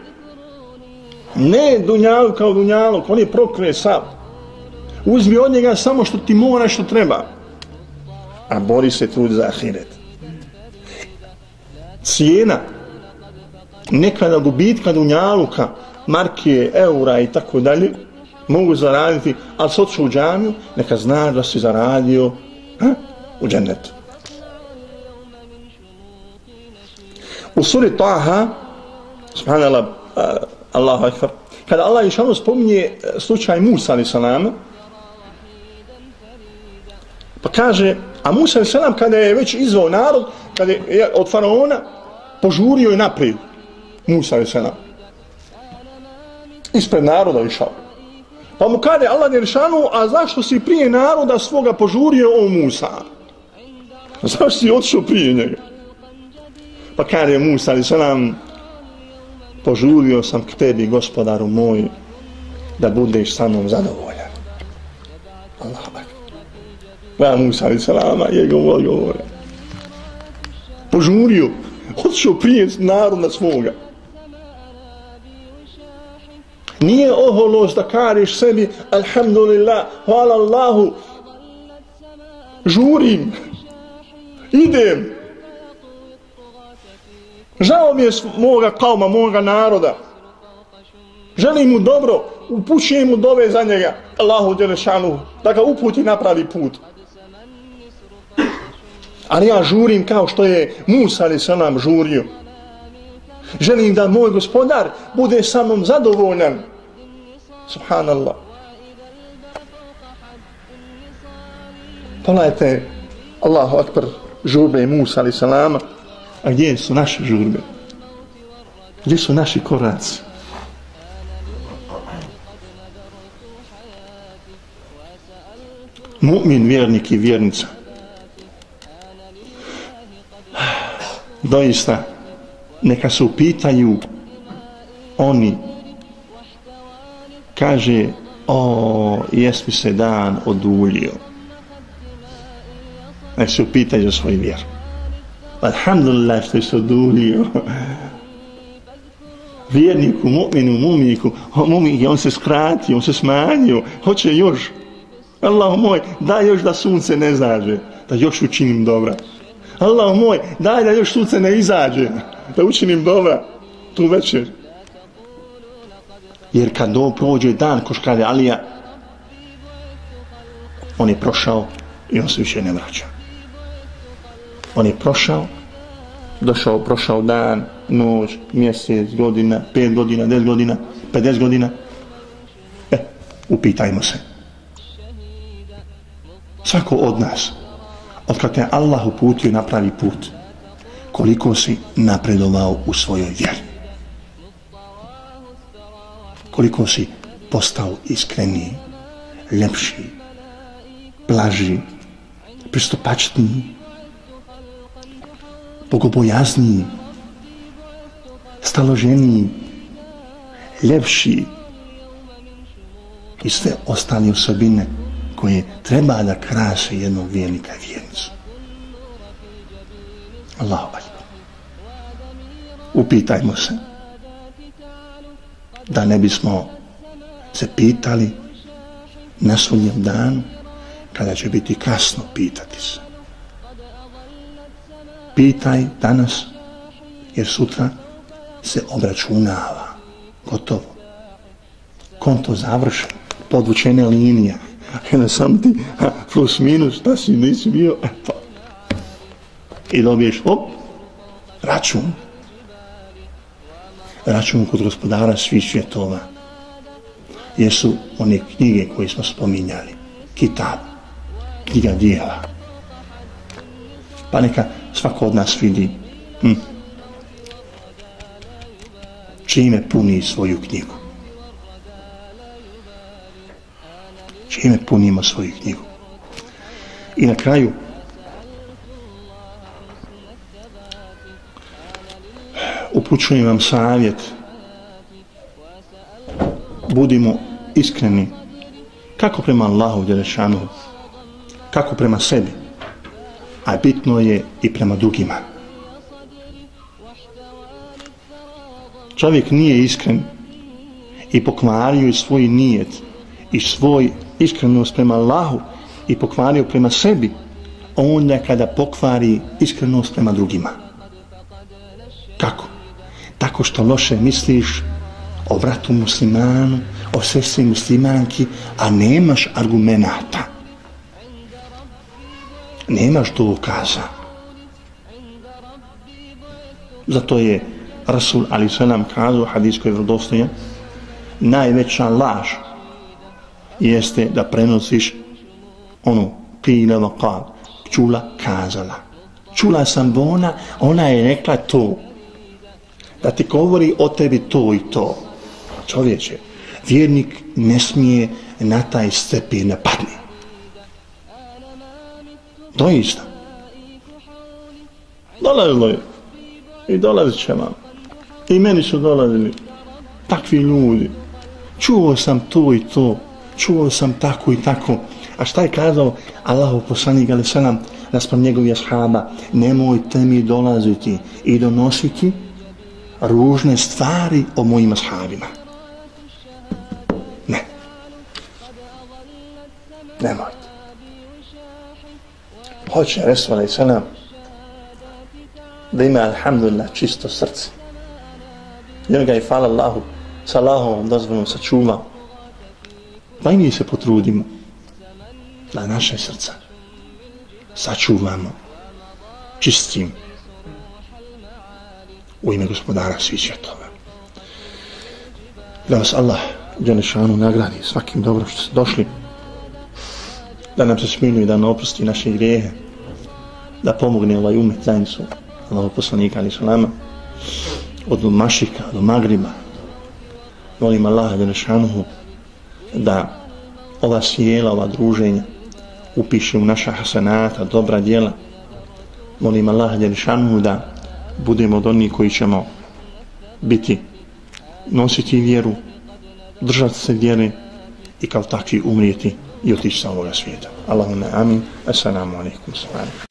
Ne dunjaluk kao dunjaluk, on je prokret sav. Uzmi od njega samo što ti mora što treba. A bori se trud za ahiret. Cijena nekada gubitka dunjaluka, marke, eura i tako dalje, mogu zaraditi, ali se odšu u džamiju, neka znaš da si zaradio ha, u džennetu. U suri Taha, subhanallah, uh, Allahu akbar, kada Allah i šalno spominje e, slučaj Musa ali salama, pa kaže, a Musa ali salam kada je već izvao narod, kada je od faraona, požurio je naprijed, Musa je sena. Ispred naroda išao. Pa mu kade Allah Jeršanu, a zašto si prije naroda svoga požurio o Musa? Zašto si otišao prije njega? Pa kade Musa je sena, požurio sam k tebi, gospodaru moj, da budeš sa mnom zadovoljan. Allah bak. Ja Musa je sena, je govor, Požurio, otišao prije naroda svoga. Nije oholost da kariš sebi, alhamdulillah, hvala Allahu, žurim, idem. Žao mi je moga kauma, moga naroda. Želim mu dobro, upućujem mu dove za njega, Allahu Đelešanu, da ga uputi na pravi put. Ali ja žurim kao što je Musa ali se nam žurio. Želim da moj gospodar bude sa mnom zadovoljan. Subhanallah. Pogledajte Allahu Akbar žurbe Musa ali salama. A gdje su naše žurbe? Gdje su naši koraci? Mu'min, vjernik i vjernica. Doista, neka se upitaju oni. Kaže o jes mi se dan oduljio. Nek se upitaju svoj vjer alhamdulillah što se oduljio. Vjerniku, mu'minu, mu'miniku mu'miniku, on se skratio on se smanjio, hoće još? Allah moj, daj još da sunce ne zađe da još učinim dobra. Allah moj, daj da još suce ne izađe da učinim dobra tu večer. Jer kad do prođe dan, koškade Alija, on je prošao i on se više ne vraća. On je prošao, došao, prošao dan, noć, mjesec, godina, pet godina, deset godina, 50 godina. E, upitajmo se. Svako od nas, od kada te Allah uputio na pravi put, koliko si napredovao u svojoj vjeri. Koliko si postao iskreniji, ljepši, blaži, pristupačniji, bogobojazniji, staloženiji, ljepši i sve ostale osobine koje treba da krase jednog vjernika vjernicu. Allahu akbar. Upitajmo se da ne bismo se pitali na sunnjem danu kada će biti kasno pitati se. Pitaj danas jer sutra se obračunava. Gotovo. Konto završen. Podvučene linija. Jedna sam ti plus minus, šta si nisi bio. Eto. I dobiješ, op, račun. Račun kod gospodara svih svjetova. Jesu one knjige koje smo spominjali. Kitab. Knjiga dijela. Pa neka svako od nas vidi. Hm čime puni svoju knjigu. Čime punimo svoju knjigu. I na kraju upućujem vam savjet budimo iskreni kako prema Allahu Đelešanu kako prema sebi a bitno je i prema drugima. čovjek nije iskren i pokvario i svoj nijet i svoj iskrenost prema Allahu i pokvario prema sebi, onda kada pokvari iskrenost prema drugima. Kako? Tako što loše misliš o vratu muslimanu, o sestri muslimanki, a nemaš argumenata. Nemaš dokaza. Zato je Rasul ali Selam kazao hadis koji je najveća laž jeste da prenosiš ono kile vakal čula kazala. Čula sam ona ona je rekla to. Da ti govori o tebi to i to. Čovječe vjernik ne smije na taj stepi ne padni doista. Dolazilo je. I dolazit će vam. I meni su dolazili takvi ljudi. Čuo sam to i to. Čuo sam tako i tako. A šta je kazao Allahu poslanik ali se naspram njegovih ashaba nemojte mi dolaziti i donositi ružne stvari o mojim ashabima. Ne. Nemojte. Hoće Resul alaih se da ima alhamdulillah čisto srce jer ga je, hvala Allahu, sa Allahovom dozvolom sačuvao Pa i mi se potrudimo da naše srca sačuvamo čistim u ime gospodara svih svjetova. Da vas Allah Đelešanu nagradi svakim dobro što ste došli da nam se smiluje da nam oprosti naše grijehe da pomogne ovaj umet zajednicu Allah poslanika ali salama od Mašika do Magriba. Molim Allaha da da ova sjela, ova druženja upiše u naša hasanata, dobra djela. Molim Allah Đelšanu da budemo od onih koji ćemo biti, nositi vjeru, držati se vjere i kao takvi umrijeti i otići sa ovoga svijeta. Allahumma amin. Assalamu alaikum. Assalamu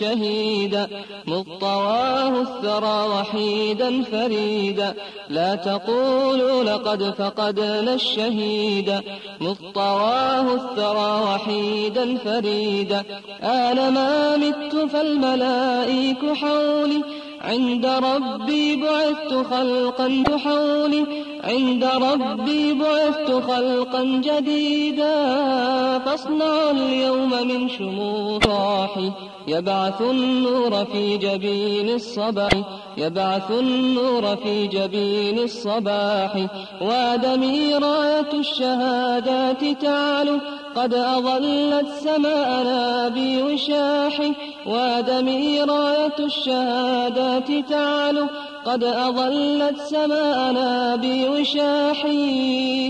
شهيدا مطواه الثرى وحيدا فريدا لا تقولوا لقد فقدنا الشهيدا مطواه الثرى وحيدا فريدا آن ما مت فالملائك حولي عند ربي بعثت خلقا حولي عند ربي بعثت خلقا جديدا فاصنع اليوم من شموطاحي يبعث النور في جبين الصباح يبعث النور في جبين الصباح. وآدمي راية الشهادات تعلو قد أظلت سماءنا بوشاح. وآدمي راية الشهادات تعلو قد أظلت سماءنا بوشاح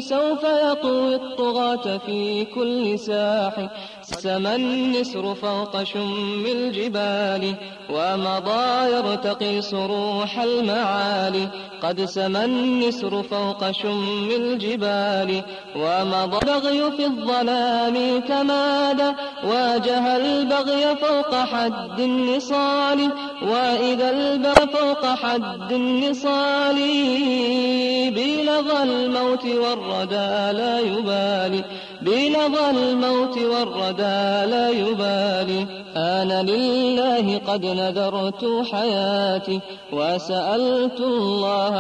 سوف يطوي الطغاة في كل ساح سما النسر فوق شم الجبال ومضى يرتقي صروح المعالي. قد سما النسر فوق شم الجبال ومضى البغي في الظلام تمادى واجه البغي فوق حد النصال وإذا البغي فوق حد النصال بلظى الموت والردى لا يبالي. بلظى الموت والردى لا يبالي. أنا لله قد نذرت حياتي وسألت الله